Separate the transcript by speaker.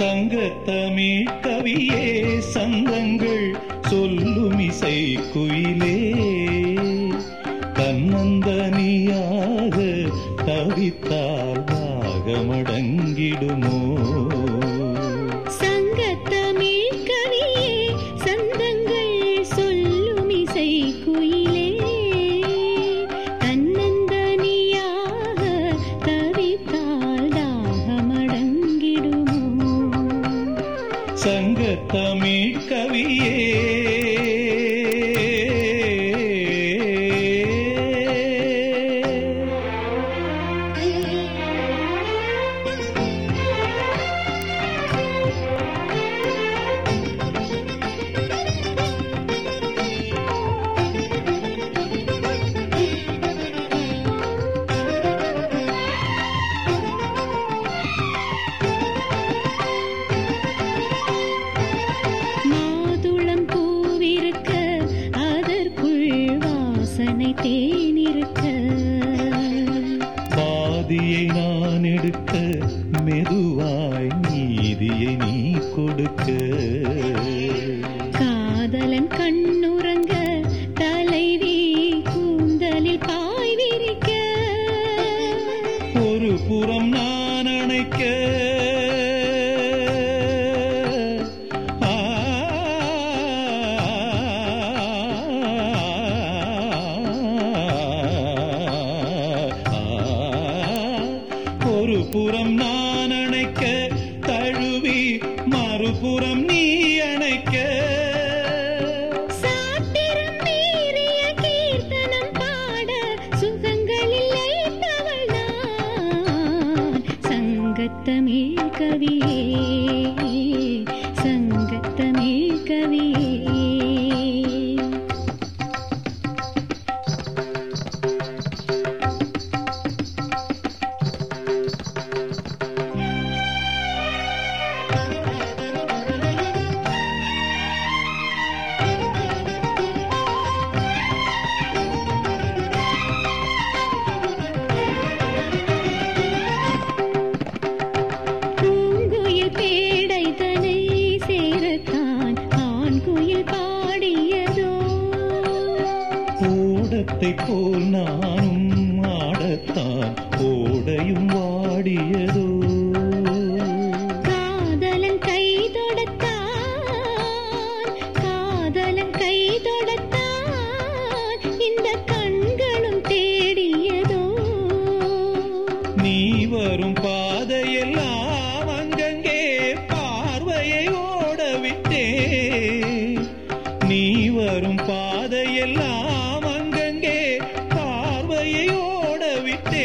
Speaker 1: சங்க
Speaker 2: தமிழ் கவியே சங்கங்கள் சொல்லும் இசை குயிலே தன்னந்தனியாக தவித்தால் தாகமடங்கிடுமோ சங்க தமிழ் கவியே.
Speaker 1: பாதியை நான் எடுக்க மெதுவாய் நீதியை நீ கொடுக்க.
Speaker 2: காதலன் கண்ணுறங்க தலைவி கூந்தலில் பாய் விரிக்க.
Speaker 1: ஒரு புறம் நான் அணைக்க ஒருபுறம் நான் அணைக்க தழுவி மறுபுறம் நீ அணைக்க.
Speaker 2: சங்கத்தமே கவியே சங்கத்தமே கவியே.
Speaker 1: ஓடத்தை போல் நானும் ஆடத்தான் ஓடையும் வாடியதோ.
Speaker 2: காதலன் கை தொடத்தான் காதலன் கை தொடத்தான் இந்த கண்களும் தேடியதோ.
Speaker 1: நீ வரும் பாதையெல்லாம்